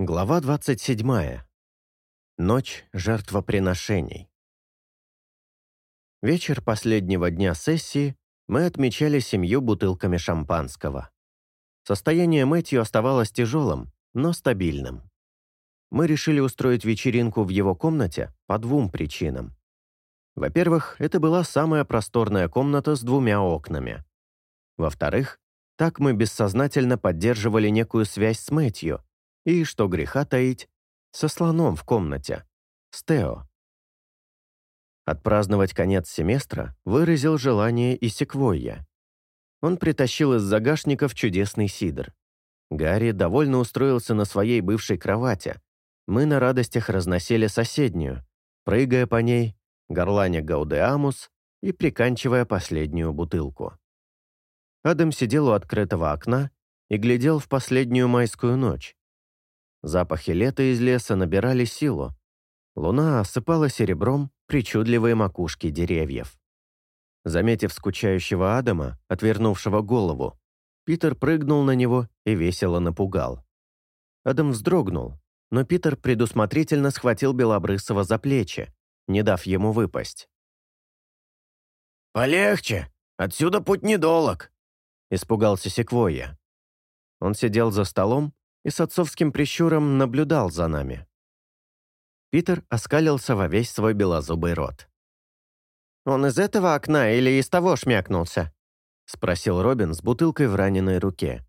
Глава 27. Ночь жертвоприношений. Вечер последнего дня сессии мы отмечали семью бутылками шампанского. Состояние Мэтью оставалось тяжелым, но стабильным. Мы решили устроить вечеринку в его комнате по двум причинам. Во-первых, это была самая просторная комната с двумя окнами. Во-вторых, так мы бессознательно поддерживали некую связь с Мэтью, и, что греха таить, со слоном в комнате, с Тео. Отпраздновать конец семестра выразил желание и Секвойя. Он притащил из загашников чудесный сидр. Гарри довольно устроился на своей бывшей кровати. Мы на радостях разносили соседнюю, прыгая по ней, горланя гаудеамус и приканчивая последнюю бутылку. Адам сидел у открытого окна и глядел в последнюю майскую ночь, Запахи лета из леса набирали силу. Луна осыпала серебром причудливые макушки деревьев. Заметив скучающего Адама, отвернувшего голову, Питер прыгнул на него и весело напугал. Адам вздрогнул, но Питер предусмотрительно схватил Белобрысова за плечи, не дав ему выпасть. «Полегче! Отсюда путь недолог!» — испугался Секвойя. Он сидел за столом и с отцовским прищуром наблюдал за нами. Питер оскалился во весь свой белозубый рот. «Он из этого окна или из того шмякнулся?» — спросил Робин с бутылкой в раненой руке.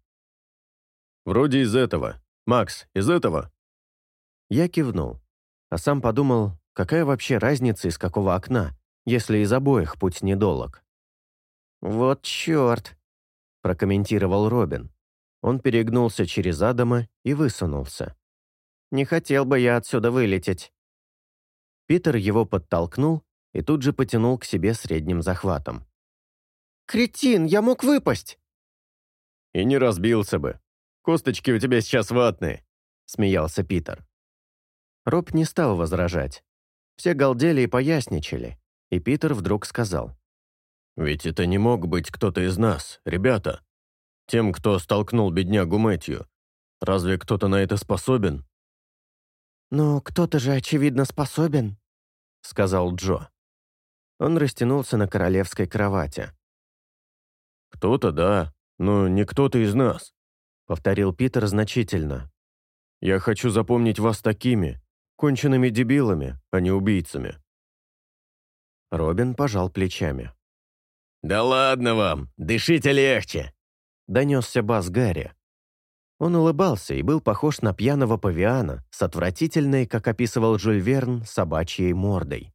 «Вроде из этого. Макс, из этого?» Я кивнул, а сам подумал, какая вообще разница, из какого окна, если из обоих путь недолог. «Вот черт!» — прокомментировал Робин. Он перегнулся через Адама и высунулся. «Не хотел бы я отсюда вылететь». Питер его подтолкнул и тут же потянул к себе средним захватом. «Кретин, я мог выпасть!» «И не разбился бы. Косточки у тебя сейчас ватные», — смеялся Питер. Роб не стал возражать. Все галдели и поясничали, и Питер вдруг сказал. «Ведь это не мог быть кто-то из нас, ребята. Тем, кто столкнул беднягу Мэтью. Разве кто-то на это способен?» «Но кто-то же, очевидно, способен», — сказал Джо. Он растянулся на королевской кровати. «Кто-то, да, но не кто-то из нас», — повторил Питер значительно. «Я хочу запомнить вас такими, конченными дебилами, а не убийцами». Робин пожал плечами. «Да ладно вам, дышите легче донесся бас Гарри. Он улыбался и был похож на пьяного павиана с отвратительной, как описывал Жюль Верн, собачьей мордой.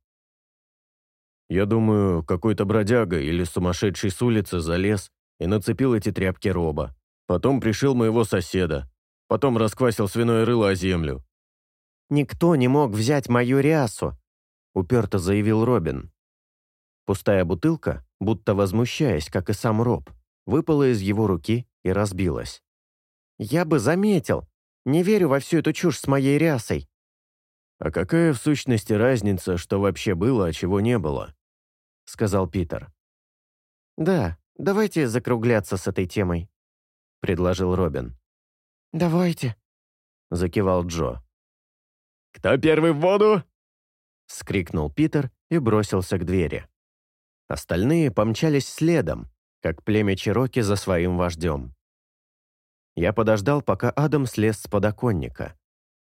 «Я думаю, какой-то бродяга или сумасшедший с улицы залез и нацепил эти тряпки роба. Потом пришил моего соседа. Потом расквасил свиное рыло о землю». «Никто не мог взять мою рясу», — уперто заявил Робин. Пустая бутылка, будто возмущаясь, как и сам Роб, выпала из его руки и разбилась. «Я бы заметил. Не верю во всю эту чушь с моей рясой». «А какая в сущности разница, что вообще было, а чего не было?» — сказал Питер. «Да, давайте закругляться с этой темой», — предложил Робин. «Давайте», — закивал Джо. «Кто первый в воду?» — скрикнул Питер и бросился к двери. Остальные помчались следом, как племя Чироки за своим вождем. Я подождал, пока Адам слез с подоконника.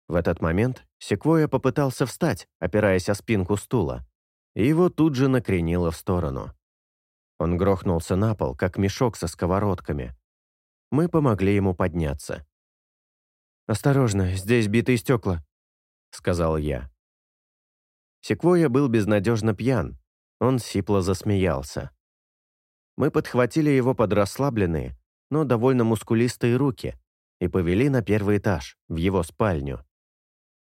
В этот момент Секвоя попытался встать, опираясь о спинку стула, и его тут же накренило в сторону. Он грохнулся на пол, как мешок со сковородками. Мы помогли ему подняться. «Осторожно, здесь битые стекла», — сказал я. Секвоя был безнадежно пьян. Он сипло засмеялся. Мы подхватили его под расслабленные, но довольно мускулистые руки и повели на первый этаж, в его спальню.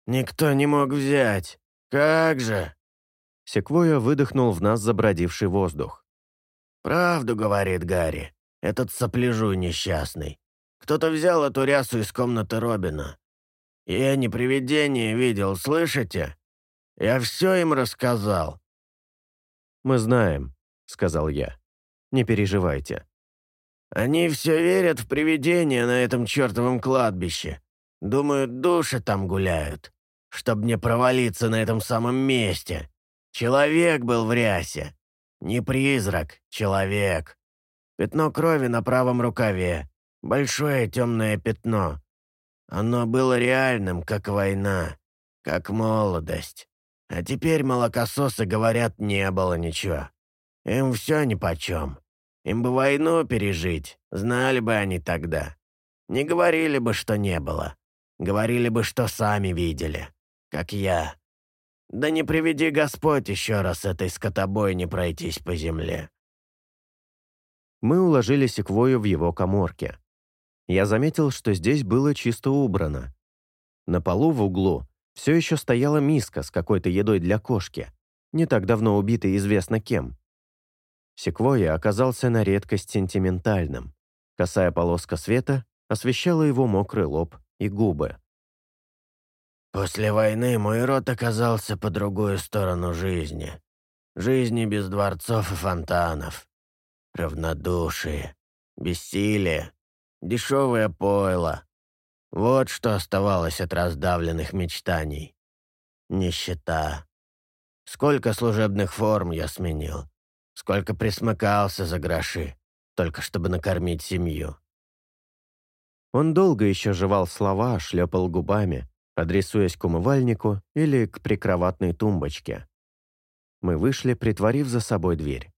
«Никто не мог взять. Как же?» Секвойя выдохнул в нас забродивший воздух. «Правду, — говорит Гарри, — этот сопляжуй несчастный. Кто-то взял эту рясу из комнаты Робина. Я не привидение видел, слышите? Я все им рассказал». «Мы знаем», — сказал я. Не переживайте». «Они все верят в привидения на этом чертовом кладбище. Думают, души там гуляют, чтобы не провалиться на этом самом месте. Человек был в рясе. Не призрак, человек. Пятно крови на правом рукаве. Большое темное пятно. Оно было реальным, как война, как молодость. А теперь молокососы говорят, не было ничего. Им все нипочем. Им бы войну пережить, знали бы они тогда. Не говорили бы, что не было. Говорили бы, что сами видели. Как я. Да не приведи Господь еще раз этой скотобойне пройтись по земле. Мы уложили секвою в его коморке. Я заметил, что здесь было чисто убрано. На полу в углу все еще стояла миска с какой-то едой для кошки, не так давно убитой известно кем. Секвойя оказался на редкость сентиментальным. Косая полоска света освещала его мокрый лоб и губы. «После войны мой род оказался по другую сторону жизни. Жизни без дворцов и фонтанов. Равнодушие, бессилие, дешевое пойло. Вот что оставалось от раздавленных мечтаний. Нищета. Сколько служебных форм я сменил. Сколько присмыкался за гроши, только чтобы накормить семью. Он долго еще жевал слова, шлепал губами, адресуясь к умывальнику или к прикроватной тумбочке. Мы вышли, притворив за собой дверь.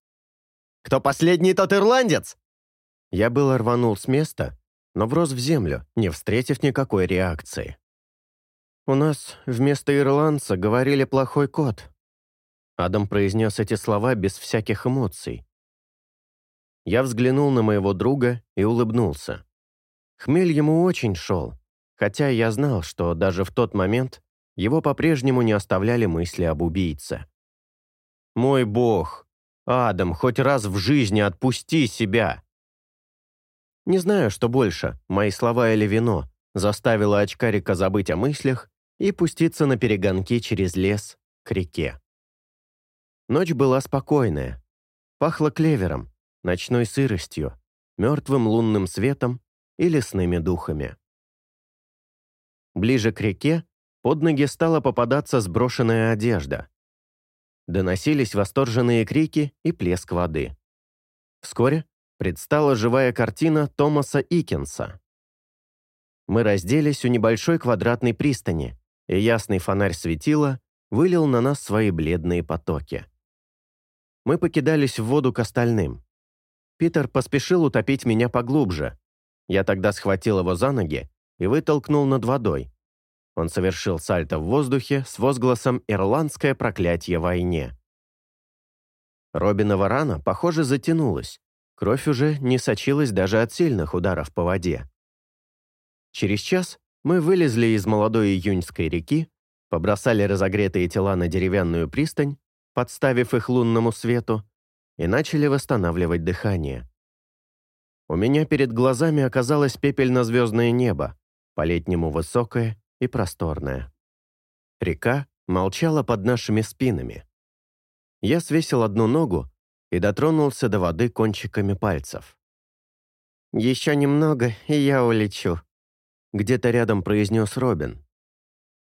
«Кто последний, тот ирландец!» Я было рванул с места, но врос в землю, не встретив никакой реакции. «У нас вместо ирландца говорили плохой кот». Адам произнес эти слова без всяких эмоций. Я взглянул на моего друга и улыбнулся. Хмель ему очень шел, хотя я знал, что даже в тот момент его по-прежнему не оставляли мысли об убийце. «Мой бог! Адам, хоть раз в жизни отпусти себя!» Не знаю, что больше, мои слова или вино, заставило очкарика забыть о мыслях и пуститься на перегонки через лес к реке. Ночь была спокойная. Пахло клевером, ночной сыростью, мертвым лунным светом и лесными духами. Ближе к реке под ноги стала попадаться сброшенная одежда. Доносились восторженные крики и плеск воды. Вскоре предстала живая картина Томаса Икенса. Мы разделись у небольшой квадратной пристани, и ясный фонарь светила вылил на нас свои бледные потоки. Мы покидались в воду к остальным. Питер поспешил утопить меня поглубже. Я тогда схватил его за ноги и вытолкнул над водой. Он совершил сальто в воздухе с возгласом «Ирландское проклятие войне». Робинова рана, похоже, затянулась, Кровь уже не сочилась даже от сильных ударов по воде. Через час мы вылезли из молодой июньской реки, побросали разогретые тела на деревянную пристань, подставив их лунному свету, и начали восстанавливать дыхание. У меня перед глазами оказалось пепельно-звездное небо, по-летнему высокое и просторное. Река молчала под нашими спинами. Я свесил одну ногу и дотронулся до воды кончиками пальцев. «Еще немного, и я улечу», — где-то рядом произнес Робин.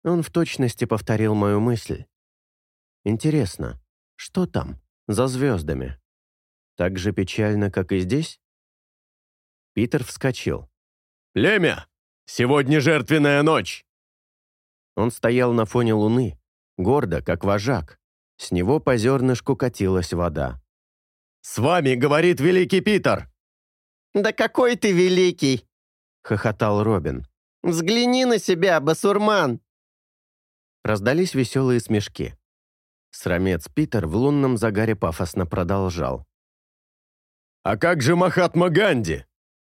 Он в точности повторил мою мысль. «Интересно, что там, за звездами? Так же печально, как и здесь?» Питер вскочил. «Племя! Сегодня жертвенная ночь!» Он стоял на фоне луны, гордо, как вожак. С него по зернышку катилась вода. «С вами говорит великий Питер!» «Да какой ты великий!» — хохотал Робин. «Взгляни на себя, басурман!» Раздались веселые смешки. Срамец Питер в лунном загаре пафосно продолжал. «А как же Махатма Ганди?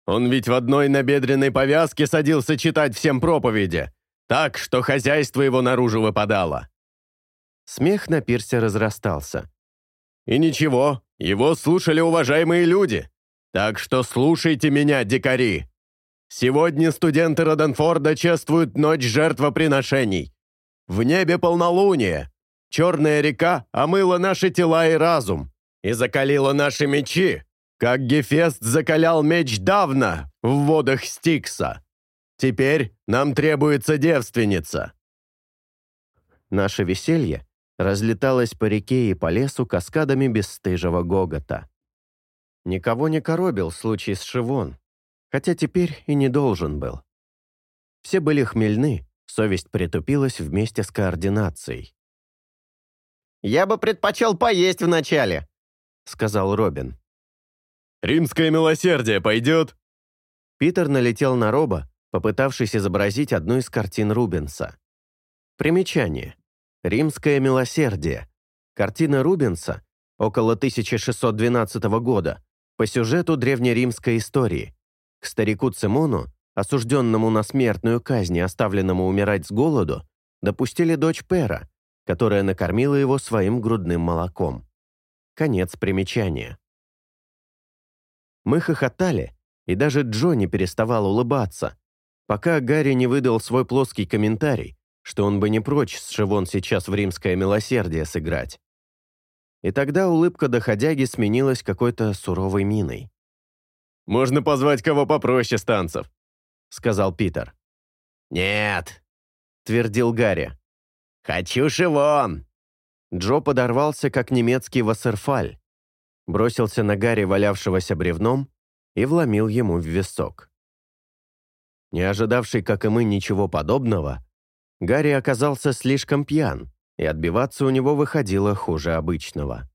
Он ведь в одной набедренной повязке садился читать всем проповеди, так, что хозяйство его наружу выпадало». Смех на пирсе разрастался. «И ничего, его слушали уважаемые люди. Так что слушайте меня, дикари. Сегодня студенты Роденфорда чествуют ночь жертвоприношений. В небе полнолуние. Черная река омыла наши тела и разум и закалила наши мечи, как Гефест закалял меч давно в водах Стикса. Теперь нам требуется девственница!» Наше веселье разлеталось по реке и по лесу каскадами бесстыжего гогота. Никого не коробил случай с Шивон, хотя теперь и не должен был. Все были хмельны, совесть притупилась вместе с координацией. «Я бы предпочел поесть вначале», — сказал Робин. «Римское милосердие пойдет?» Питер налетел на Роба, попытавшись изобразить одну из картин Рубенса. Примечание. «Римское милосердие». Картина Рубенса около 1612 года по сюжету древнеримской истории. К старику Цимону, осужденному на смертную казнь и оставленному умирать с голоду, допустили дочь Пера, которая накормила его своим грудным молоком. Конец примечания. Мы хохотали, и даже Джо не переставал улыбаться, пока Гарри не выдал свой плоский комментарий, что он бы не прочь с Шивон сейчас в римское милосердие сыграть. И тогда улыбка доходяги сменилась какой-то суровой миной. «Можно позвать кого попроще с танцев», — сказал Питер. «Нет», — твердил Гарри. «Хочу Шивон!» Джо подорвался, как немецкий вассерфаль, бросился на Гарри, валявшегося бревном, и вломил ему в висок. Не ожидавший, как и мы, ничего подобного, Гарри оказался слишком пьян, и отбиваться у него выходило хуже обычного.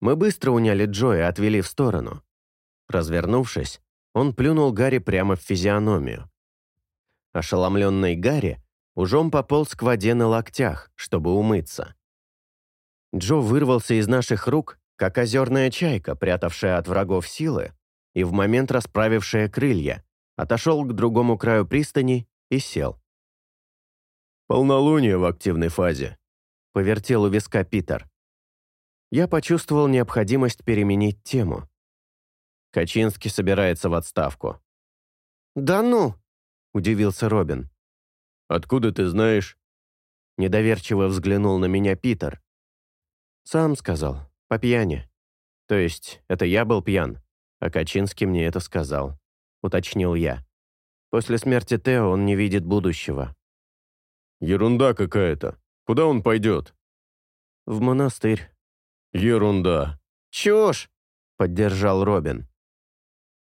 Мы быстро уняли Джо и отвели в сторону. Развернувшись, он плюнул Гарри прямо в физиономию. Ошеломленный Гарри ужом пополз к воде на локтях, чтобы умыться. Джо вырвался из наших рук, как озерная чайка, прятавшая от врагов силы, и в момент расправившая крылья, отошел к другому краю пристани и сел. «Полнолуние в активной фазе», — повертел у виска Питер. Я почувствовал необходимость переменить тему. Качинский собирается в отставку. «Да ну!» — удивился Робин. «Откуда ты знаешь?» Недоверчиво взглянул на меня Питер. «Сам сказал, по пьяни. То есть, это я был пьян, а Качинский мне это сказал», — уточнил я. «После смерти Тео он не видит будущего». «Ерунда какая-то. Куда он пойдет?» «В монастырь». «Ерунда». «Чушь!» — поддержал Робин.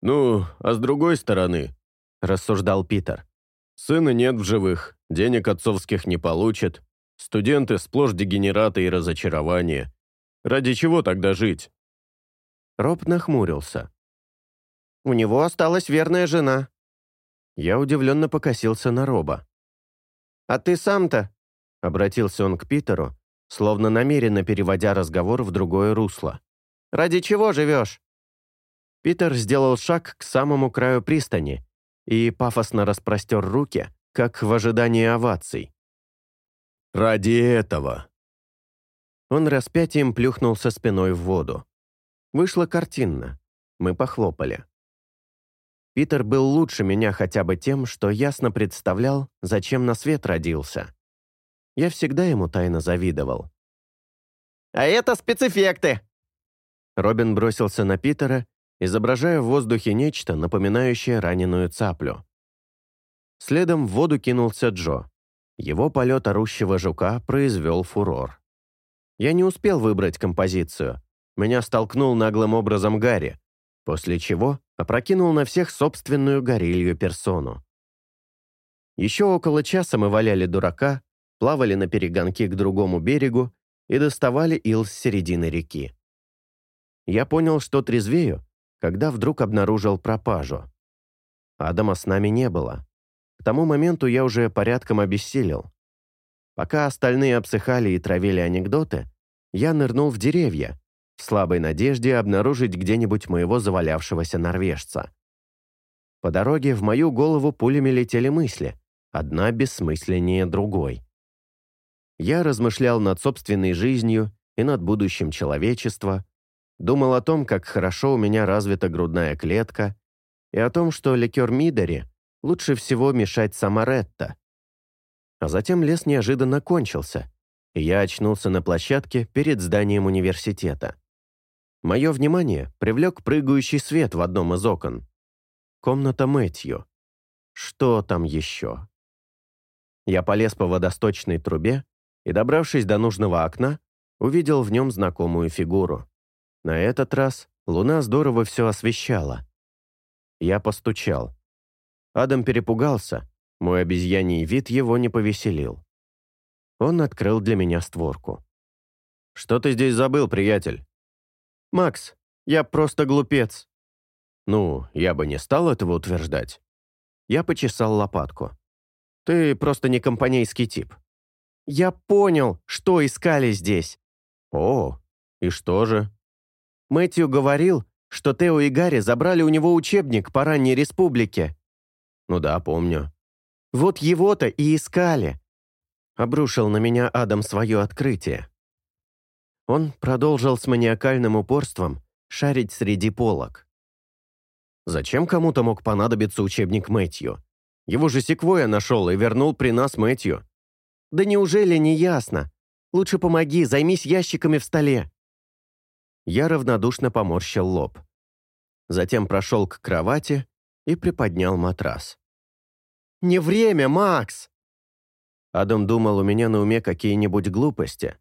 «Ну, а с другой стороны», — рассуждал Питер. «Сына нет в живых, денег отцовских не получит, студенты сплошь дегенераты и разочарования. Ради чего тогда жить?» Роб нахмурился. «У него осталась верная жена». Я удивленно покосился на Роба. «А ты сам-то?» — обратился он к Питеру, словно намеренно переводя разговор в другое русло. «Ради чего живешь?» Питер сделал шаг к самому краю пристани и пафосно распростер руки, как в ожидании оваций. «Ради этого!» Он распятием плюхнулся спиной в воду. Вышло картинно. Мы похлопали. Питер был лучше меня хотя бы тем, что ясно представлял, зачем на свет родился. Я всегда ему тайно завидовал. «А это спецэффекты!» Робин бросился на Питера изображая в воздухе нечто, напоминающее раненую цаплю. Следом в воду кинулся Джо. Его полет орущего жука произвел фурор. Я не успел выбрать композицию. Меня столкнул наглым образом Гарри, после чего опрокинул на всех собственную горилью персону. Еще около часа мы валяли дурака, плавали на перегонки к другому берегу и доставали ил с середины реки. Я понял, что трезвею, когда вдруг обнаружил пропажу. Адама с нами не было. К тому моменту я уже порядком обессилел. Пока остальные обсыхали и травили анекдоты, я нырнул в деревья, в слабой надежде обнаружить где-нибудь моего завалявшегося норвежца. По дороге в мою голову пулями летели мысли, одна бессмысленнее другой. Я размышлял над собственной жизнью и над будущим человечества, Думал о том, как хорошо у меня развита грудная клетка, и о том, что ликер Мидори лучше всего мешать самаретто. А затем лес неожиданно кончился, и я очнулся на площадке перед зданием университета. Мое внимание привлек прыгающий свет в одном из окон. Комната Мэтью. что там еще. Я полез по водосточной трубе и, добравшись до нужного окна, увидел в нем знакомую фигуру. На этот раз луна здорово все освещала. Я постучал. Адам перепугался, мой обезьяний вид его не повеселил. Он открыл для меня створку. «Что ты здесь забыл, приятель?» «Макс, я просто глупец». «Ну, я бы не стал этого утверждать». Я почесал лопатку. «Ты просто не компанейский тип». «Я понял, что искали здесь». «О, и что же?» Мэтью говорил, что Тео и Гарри забрали у него учебник по ранней республике. Ну да, помню. Вот его-то и искали. Обрушил на меня Адам свое открытие. Он продолжил с маниакальным упорством шарить среди полок. Зачем кому-то мог понадобиться учебник Мэтью? Его же Секвоя нашел и вернул при нас Мэтью. Да неужели не ясно? Лучше помоги, займись ящиками в столе. Я равнодушно поморщил лоб. Затем прошел к кровати и приподнял матрас. «Не время, Макс!» Адам думал у меня на уме какие-нибудь глупости,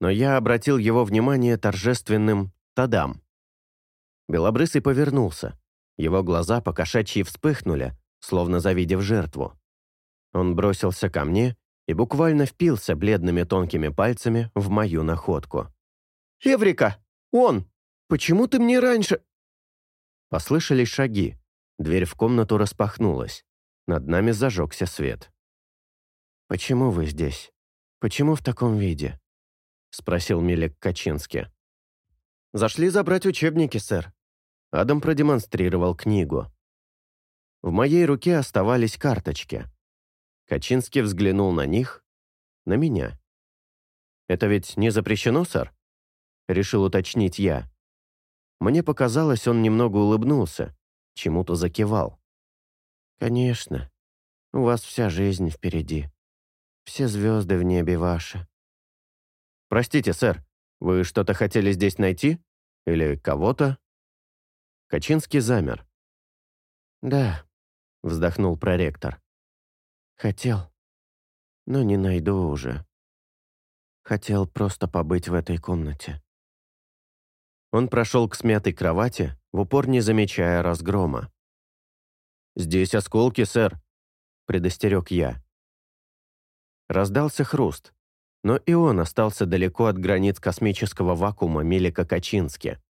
но я обратил его внимание торжественным «тадам». Белобрысый повернулся. Его глаза покошачьи вспыхнули, словно завидев жертву. Он бросился ко мне и буквально впился бледными тонкими пальцами в мою находку. «Эврика! Он! Почему ты мне раньше...» Послышались шаги. Дверь в комнату распахнулась. Над нами зажегся свет. «Почему вы здесь? Почему в таком виде?» — спросил Милек Качински. «Зашли забрать учебники, сэр». Адам продемонстрировал книгу. В моей руке оставались карточки. Качинский взглянул на них, на меня. «Это ведь не запрещено, сэр?» — решил уточнить я. Мне показалось, он немного улыбнулся, чему-то закивал. «Конечно. У вас вся жизнь впереди. Все звезды в небе ваши». «Простите, сэр, вы что-то хотели здесь найти? Или кого-то?» Качинский замер. «Да», — вздохнул проректор. «Хотел, но не найду уже. Хотел просто побыть в этой комнате». Он прошел к смятой кровати, в упор не замечая разгрома. «Здесь осколки, сэр», — предостерег я. Раздался хруст, но и он остался далеко от границ космического вакуума Милика Качински.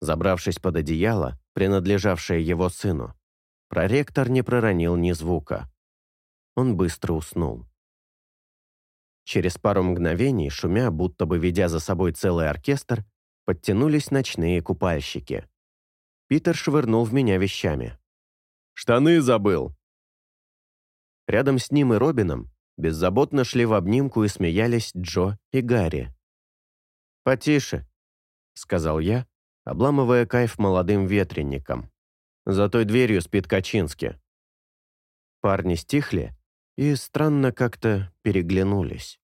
Забравшись под одеяло, принадлежавшее его сыну, проректор не проронил ни звука. Он быстро уснул. Через пару мгновений, шумя, будто бы ведя за собой целый оркестр, подтянулись ночные купальщики. Питер швырнул в меня вещами. «Штаны забыл!» Рядом с ним и Робином беззаботно шли в обнимку и смеялись Джо и Гарри. «Потише», — сказал я, обламывая кайф молодым ветренником. За той дверью спит Качински. Парни стихли и странно как-то переглянулись.